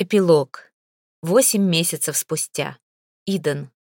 Эпилог. Восемь месяцев спустя. Иден.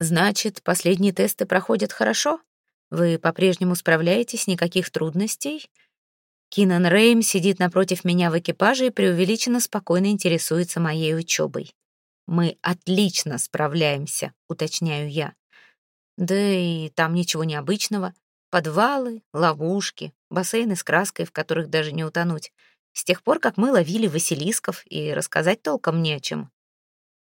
Значит, последние тесты проходят хорошо? Вы по-прежнему справляетесь, никаких трудностей? Кинан Рейм сидит напротив меня в экипаже и преувеличенно спокойно интересуется моей учебой. Мы отлично справляемся, уточняю я. Да и там ничего необычного. Подвалы, ловушки, бассейны с краской, в которых даже не утонуть — с тех пор, как мы ловили василисков, и рассказать толком не о чем.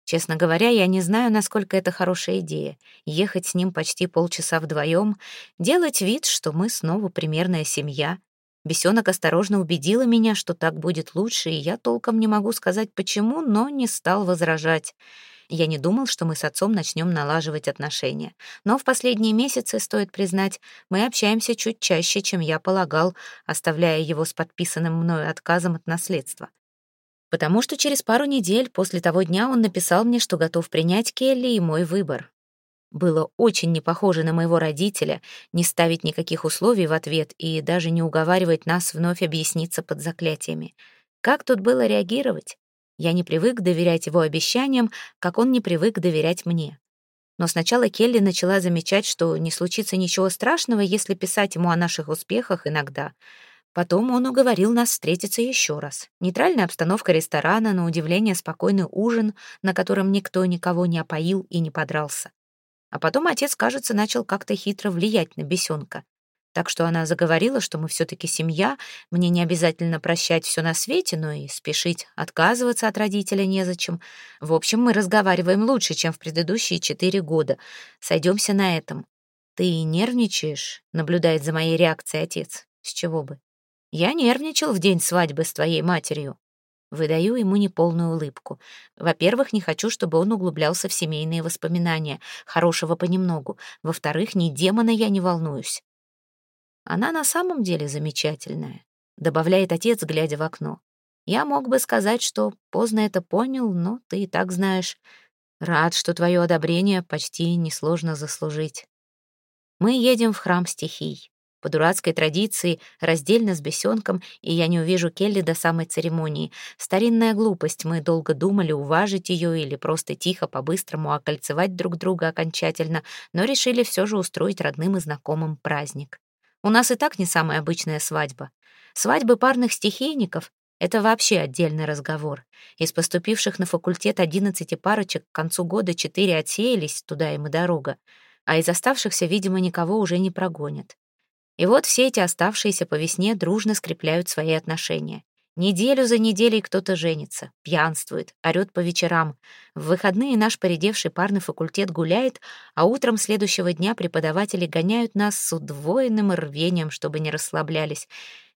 Честно говоря, я не знаю, насколько это хорошая идея. Ехать с ним почти полчаса вдвоем, делать вид, что мы снова примерная семья. Бесенок осторожно убедила меня, что так будет лучше, и я толком не могу сказать почему, но не стал возражать. Я не думал, что мы с отцом начнем налаживать отношения. Но в последние месяцы, стоит признать, мы общаемся чуть чаще, чем я полагал, оставляя его с подписанным мною отказом от наследства. Потому что через пару недель после того дня он написал мне, что готов принять Келли и мой выбор. Было очень не похоже на моего родителя не ставить никаких условий в ответ и даже не уговаривать нас вновь объясниться под заклятиями. Как тут было реагировать? Я не привык доверять его обещаниям, как он не привык доверять мне. Но сначала Келли начала замечать, что не случится ничего страшного, если писать ему о наших успехах иногда. Потом он уговорил нас встретиться еще раз. Нейтральная обстановка ресторана, на удивление спокойный ужин, на котором никто никого не опоил и не подрался. А потом отец, кажется, начал как-то хитро влиять на бесенка. Так что она заговорила, что мы все-таки семья, мне не обязательно прощать все на свете, но и спешить отказываться от родителя незачем. В общем, мы разговариваем лучше, чем в предыдущие четыре года. Сойдемся на этом. Ты нервничаешь? Наблюдает за моей реакцией отец. С чего бы? Я нервничал в день свадьбы с твоей матерью. Выдаю ему неполную улыбку. Во-первых, не хочу, чтобы он углублялся в семейные воспоминания. Хорошего понемногу. Во-вторых, ни демона я не волнуюсь. Она на самом деле замечательная, добавляет отец, глядя в окно. Я мог бы сказать, что поздно это понял, но ты и так знаешь. Рад, что твое одобрение почти несложно заслужить. Мы едем в храм стихий. По дурацкой традиции, раздельно с бесенком, и я не увижу Келли до самой церемонии. Старинная глупость, мы долго думали, уважить ее или просто тихо, по-быстрому окольцевать друг друга окончательно, но решили все же устроить родным и знакомым праздник. У нас и так не самая обычная свадьба. Свадьбы парных стихийников — это вообще отдельный разговор. Из поступивших на факультет 11 парочек к концу года четыре отсеялись, туда им и дорога, а из оставшихся, видимо, никого уже не прогонят. И вот все эти оставшиеся по весне дружно скрепляют свои отношения. Неделю за неделей кто-то женится, пьянствует, орёт по вечерам. В выходные наш поредевший парный факультет гуляет, а утром следующего дня преподаватели гоняют нас с удвоенным рвением, чтобы не расслаблялись.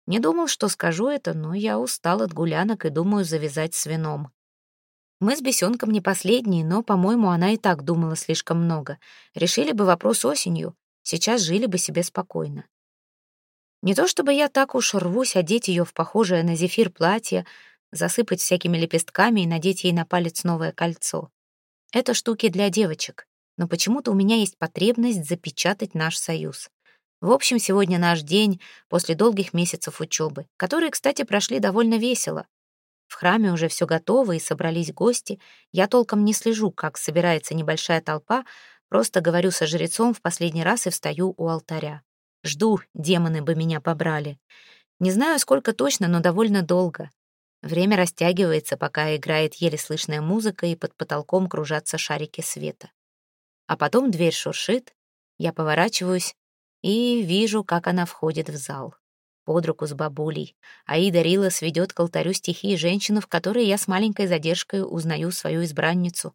Не думал, что скажу это, но я устал от гулянок и думаю завязать с вином. Мы с бесенком не последние, но, по-моему, она и так думала слишком много. Решили бы вопрос осенью, сейчас жили бы себе спокойно. Не то чтобы я так уж рвусь одеть ее в похожее на зефир платье, засыпать всякими лепестками и надеть ей на палец новое кольцо. Это штуки для девочек, но почему-то у меня есть потребность запечатать наш союз. В общем, сегодня наш день после долгих месяцев учебы, которые, кстати, прошли довольно весело. В храме уже все готово и собрались гости. Я толком не слежу, как собирается небольшая толпа, просто говорю со жрецом в последний раз и встаю у алтаря. Жду, демоны бы меня побрали. Не знаю, сколько точно, но довольно долго. Время растягивается, пока играет еле слышная музыка, и под потолком кружатся шарики света. А потом дверь шуршит, я поворачиваюсь и вижу, как она входит в зал. Под руку с бабулей. Аида Рилас ведет к алтарю стихии женщину, в которой я с маленькой задержкой узнаю свою избранницу.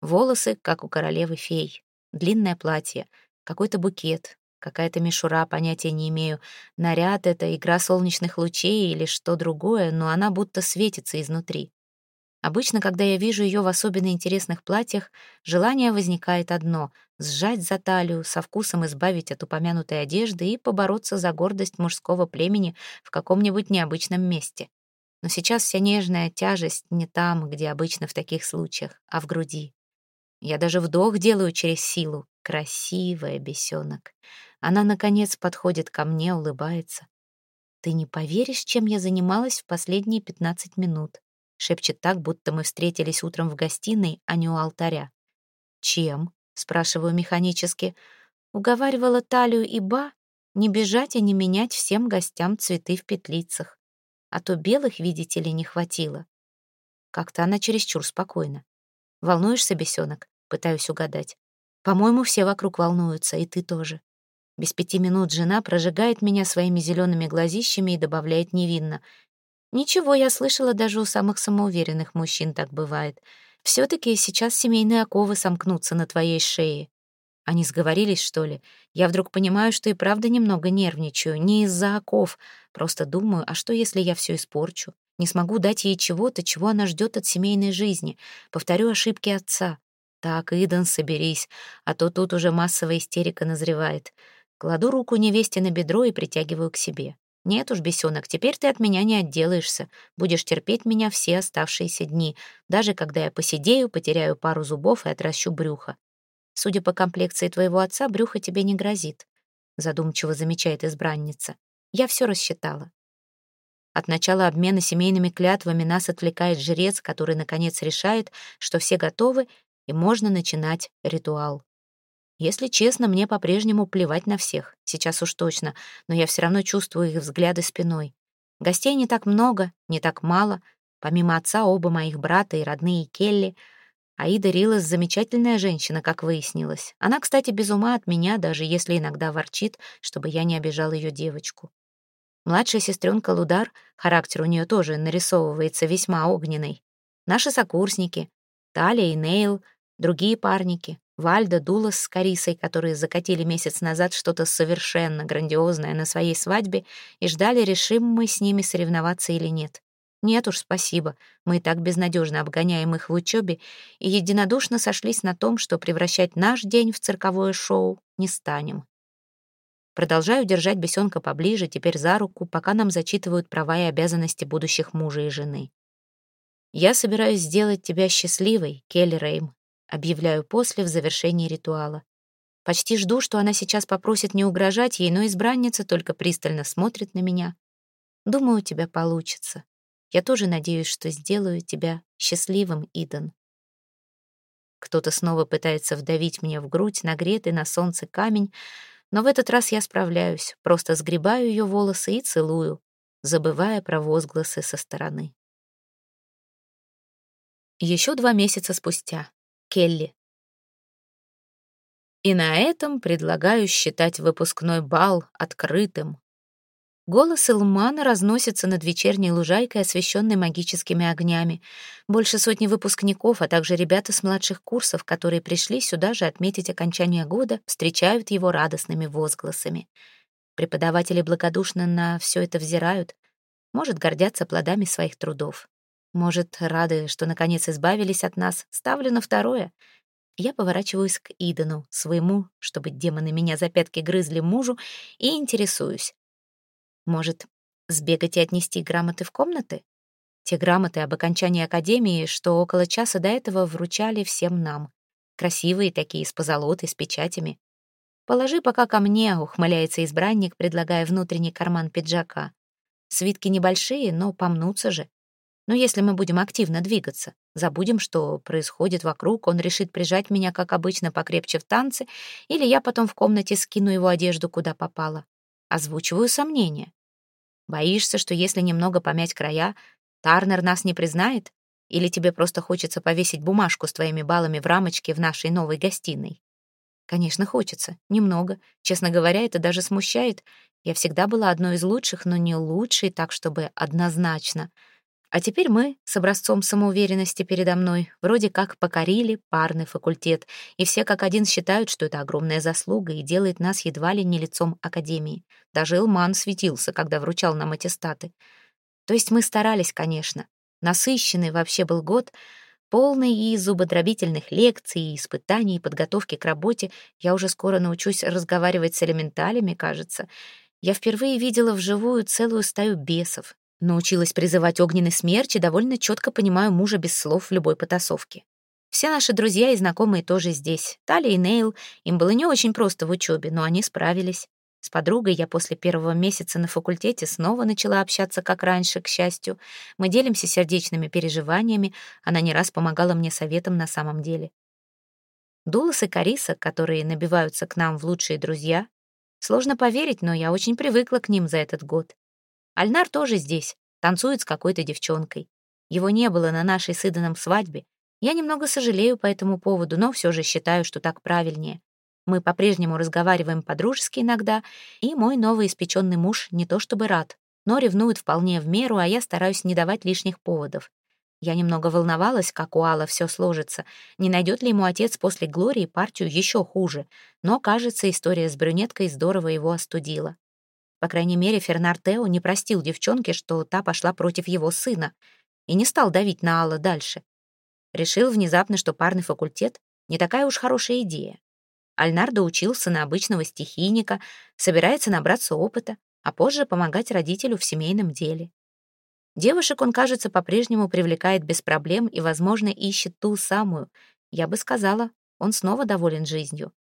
Волосы, как у королевы-фей. Длинное платье, какой-то букет, Какая-то мишура, понятия не имею. Наряд — это игра солнечных лучей или что другое, но она будто светится изнутри. Обычно, когда я вижу ее в особенно интересных платьях, желание возникает одно — сжать за талию, со вкусом избавить от упомянутой одежды и побороться за гордость мужского племени в каком-нибудь необычном месте. Но сейчас вся нежная тяжесть не там, где обычно в таких случаях, а в груди. Я даже вдох делаю через силу. Красивая бесенок. Она, наконец, подходит ко мне, улыбается. «Ты не поверишь, чем я занималась в последние пятнадцать минут», — шепчет так, будто мы встретились утром в гостиной, а не у алтаря. «Чем?» — спрашиваю механически. Уговаривала Талию и Ба не бежать и не менять всем гостям цветы в петлицах. А то белых, видите ли, не хватило. Как-то она чересчур спокойна. «Волнуешься, бесенок?» — пытаюсь угадать. «По-моему, все вокруг волнуются, и ты тоже». Без пяти минут жена прожигает меня своими зелеными глазищами и добавляет невинно. «Ничего, я слышала, даже у самых самоуверенных мужчин так бывает. Все-таки сейчас семейные оковы сомкнутся на твоей шее». Они сговорились, что ли? Я вдруг понимаю, что и правда немного нервничаю. Не из-за оков. Просто думаю, а что, если я все испорчу? Не смогу дать ей чего-то, чего она ждет от семейной жизни. Повторю ошибки отца. Так, Идан, соберись, а то тут уже массовая истерика назревает. Кладу руку невесте на бедро и притягиваю к себе. Нет уж, бесенок, теперь ты от меня не отделаешься. Будешь терпеть меня все оставшиеся дни, даже когда я посидею, потеряю пару зубов и отращу брюхо. Судя по комплекции твоего отца, брюхо тебе не грозит, задумчиво замечает избранница. Я все рассчитала. От начала обмена семейными клятвами нас отвлекает жрец, который, наконец, решает, что все готовы, и можно начинать ритуал. Если честно, мне по-прежнему плевать на всех, сейчас уж точно, но я все равно чувствую их взгляды спиной. Гостей не так много, не так мало. Помимо отца, оба моих брата и родные Келли. Аида Рилас — замечательная женщина, как выяснилось. Она, кстати, без ума от меня, даже если иногда ворчит, чтобы я не обижал ее девочку. Младшая сестренка Лудар, характер у нее тоже нарисовывается весьма огненный. Наши сокурсники, Талия и Нейл, другие парники, Вальда, Дулас с Карисой, которые закатили месяц назад что-то совершенно грандиозное на своей свадьбе и ждали, решим мы с ними соревноваться или нет. Нет уж, спасибо. Мы и так безнадежно обгоняем их в учебе и единодушно сошлись на том, что превращать наш день в цирковое шоу не станем. Продолжаю держать бесенка поближе, теперь за руку, пока нам зачитывают права и обязанности будущих мужа и жены. «Я собираюсь сделать тебя счастливой, Келли Рейм», объявляю после в завершении ритуала. Почти жду, что она сейчас попросит не угрожать ей, но избранница только пристально смотрит на меня. Думаю, у тебя получится. Я тоже надеюсь, что сделаю тебя счастливым, Идан. Кто-то снова пытается вдавить мне в грудь нагретый на солнце камень, но в этот раз я справляюсь, просто сгребаю ее волосы и целую, забывая про возгласы со стороны. Еще два месяца спустя. Келли. И на этом предлагаю считать выпускной бал открытым. Голос Илмана разносится над вечерней лужайкой, освещенной магическими огнями. Больше сотни выпускников, а также ребята с младших курсов, которые пришли сюда же отметить окончание года, встречают его радостными возгласами. Преподаватели благодушно на все это взирают, может, гордятся плодами своих трудов. Может, рады, что наконец избавились от нас, ставлю на второе. Я поворачиваюсь к Идану, своему, чтобы демоны меня за пятки грызли мужу, и интересуюсь. Может, сбегать и отнести грамоты в комнаты? Те грамоты об окончании академии, что около часа до этого вручали всем нам. Красивые такие, с позолотой, с печатями. «Положи пока ко мне», — ухмыляется избранник, предлагая внутренний карман пиджака. Свитки небольшие, но помнутся же. Но если мы будем активно двигаться, забудем, что происходит вокруг, он решит прижать меня, как обычно, покрепче в танце, или я потом в комнате скину его одежду, куда попало. Озвучиваю сомнения. Боишься, что если немного помять края, Тарнер нас не признает? Или тебе просто хочется повесить бумажку с твоими баллами в рамочке в нашей новой гостиной? Конечно, хочется. Немного. Честно говоря, это даже смущает. Я всегда была одной из лучших, но не лучшей, так чтобы однозначно — а теперь мы с образцом самоуверенности передо мной вроде как покорили парный факультет, и все как один считают, что это огромная заслуга и делает нас едва ли не лицом Академии. Даже Элман светился, когда вручал нам аттестаты. То есть мы старались, конечно. Насыщенный вообще был год, полный и зубодробительных лекций, и испытаний, и подготовки к работе. Я уже скоро научусь разговаривать с элементалями, кажется. Я впервые видела вживую целую стаю бесов, Научилась призывать огненный смерч и довольно четко понимаю мужа без слов в любой потасовке. Все наши друзья и знакомые тоже здесь. Тали и Нейл. Им было не очень просто в учебе, но они справились. С подругой я после первого месяца на факультете снова начала общаться как раньше, к счастью. Мы делимся сердечными переживаниями, она не раз помогала мне советом на самом деле. Дулас и Кариса, которые набиваются к нам в лучшие друзья. Сложно поверить, но я очень привыкла к ним за этот год. Альнар тоже здесь, танцует с какой-то девчонкой. Его не было на нашей с Иданом свадьбе. Я немного сожалею по этому поводу, но все же считаю, что так правильнее. Мы по-прежнему разговариваем по-дружески иногда, и мой новый испеченный муж не то чтобы рад, но ревнует вполне в меру, а я стараюсь не давать лишних поводов. Я немного волновалась, как у Алла все сложится, не найдет ли ему отец после Глории партию еще хуже, но, кажется, история с брюнеткой здорово его остудила. По крайней мере, Фернар Тео не простил девчонке, что та пошла против его сына, и не стал давить на Алла дальше. Решил внезапно, что парный факультет — не такая уж хорошая идея. Альнардо учился на обычного стихийника, собирается набраться опыта, а позже помогать родителю в семейном деле. Девушек он, кажется, по-прежнему привлекает без проблем и, возможно, ищет ту самую. Я бы сказала, он снова доволен жизнью.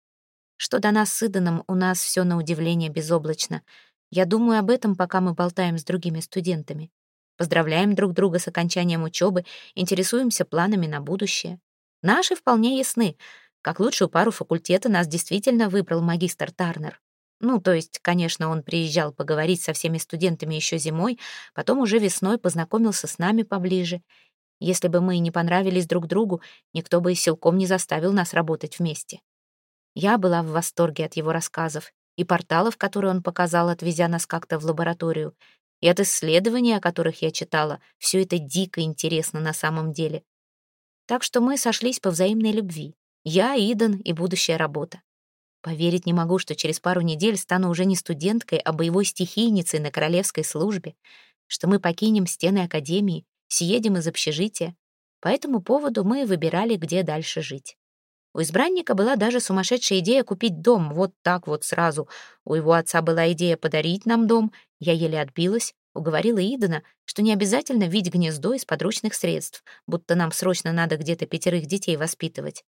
Что до нас с Иданом, у нас все на удивление безоблачно. Я думаю об этом, пока мы болтаем с другими студентами. Поздравляем друг друга с окончанием учебы, интересуемся планами на будущее. Наши вполне ясны. Как лучшую пару факультета нас действительно выбрал магистр Тарнер. Ну, то есть, конечно, он приезжал поговорить со всеми студентами еще зимой, потом уже весной познакомился с нами поближе. Если бы мы не понравились друг другу, никто бы и силком не заставил нас работать вместе. Я была в восторге от его рассказов и порталов, которые он показал, отвезя нас как-то в лабораторию, и от исследований, о которых я читала. Все это дико интересно на самом деле. Так что мы сошлись по взаимной любви. Я, Иден и будущая работа. Поверить не могу, что через пару недель стану уже не студенткой, а боевой стихийницей на королевской службе, что мы покинем стены академии, съедем из общежития. По этому поводу мы выбирали, где дальше жить. У избранника была даже сумасшедшая идея купить дом вот так вот сразу. У его отца была идея подарить нам дом. Я еле отбилась, уговорила Идана, что не обязательно видеть гнездо из подручных средств, будто нам срочно надо где-то пятерых детей воспитывать.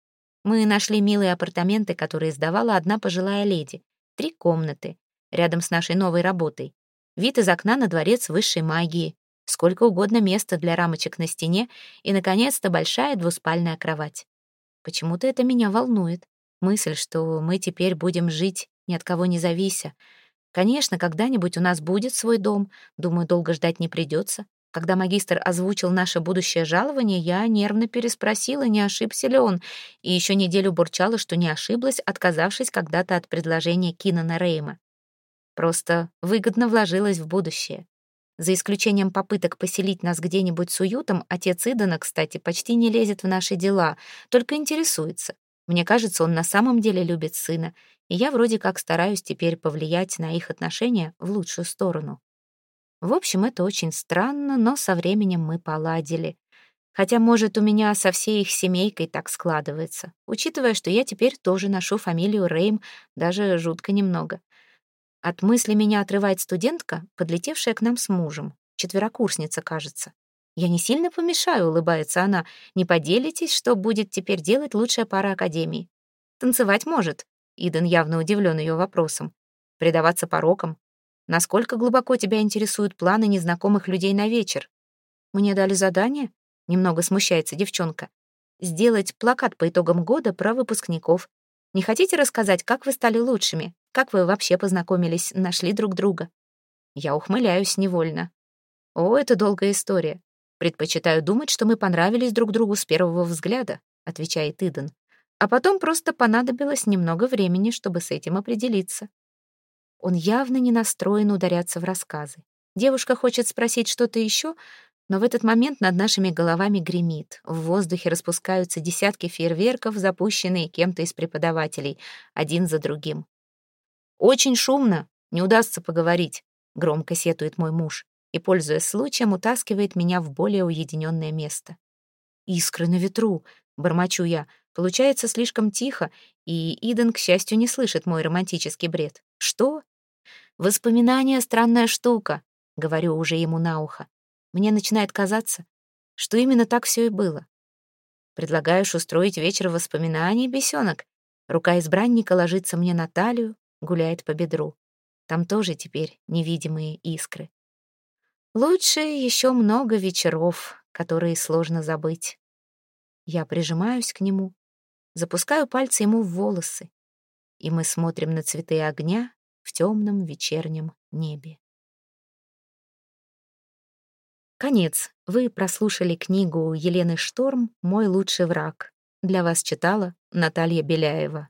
Мы нашли милые апартаменты, которые сдавала одна пожилая леди. Три комнаты, рядом с нашей новой работой. Вид из окна на дворец высшей магии. Сколько угодно места для рамочек на стене и, наконец-то, большая двуспальная кровать. Почему-то это меня волнует. Мысль, что мы теперь будем жить, ни от кого не завися. Конечно, когда-нибудь у нас будет свой дом. Думаю, долго ждать не придется. Когда магистр озвучил наше будущее жалование, я нервно переспросила, не ошибся ли он, и еще неделю бурчала, что не ошиблась, отказавшись когда-то от предложения Кинана Рейма. Просто выгодно вложилась в будущее. За исключением попыток поселить нас где-нибудь с уютом, отец Идана, кстати, почти не лезет в наши дела, только интересуется. Мне кажется, он на самом деле любит сына, и я вроде как стараюсь теперь повлиять на их отношения в лучшую сторону. В общем, это очень странно, но со временем мы поладили. Хотя, может, у меня со всей их семейкой так складывается, учитывая, что я теперь тоже ношу фамилию Рейм, даже жутко немного. От мысли меня отрывает студентка, подлетевшая к нам с мужем. Четверокурсница, кажется. «Я не сильно помешаю», — улыбается она. «Не поделитесь, что будет теперь делать лучшая пара Академии?» «Танцевать может», — Иден явно удивлен ее вопросом. «Предаваться порокам? Насколько глубоко тебя интересуют планы незнакомых людей на вечер? Мне дали задание, немного смущается девчонка, сделать плакат по итогам года про выпускников. Не хотите рассказать, как вы стали лучшими? Как вы вообще познакомились, нашли друг друга? Я ухмыляюсь невольно. О, это долгая история. Предпочитаю думать, что мы понравились друг другу с первого взгляда, отвечает Иден. А потом просто понадобилось немного времени, чтобы с этим определиться. Он явно не настроен ударяться в рассказы. Девушка хочет спросить что-то еще, но в этот момент над нашими головами гремит. В воздухе распускаются десятки фейерверков, запущенные кем-то из преподавателей, один за другим. «Очень шумно, не удастся поговорить», — громко сетует мой муж и, пользуясь случаем, утаскивает меня в более уединенное место. «Искры на ветру», — бормочу я, получается слишком тихо, и Иден, к счастью, не слышит мой романтический бред. «Что?» «Воспоминания — странная штука», — говорю уже ему на ухо. Мне начинает казаться, что именно так все и было. Предлагаешь устроить вечер воспоминаний, бесенок? Рука избранника ложится мне на талию, гуляет по бедру. Там тоже теперь невидимые искры. Лучше еще много вечеров, которые сложно забыть. Я прижимаюсь к нему, запускаю пальцы ему в волосы, и мы смотрим на цветы огня в темном вечернем небе. Конец. Вы прослушали книгу Елены Шторм «Мой лучший враг». Для вас читала Наталья Беляева.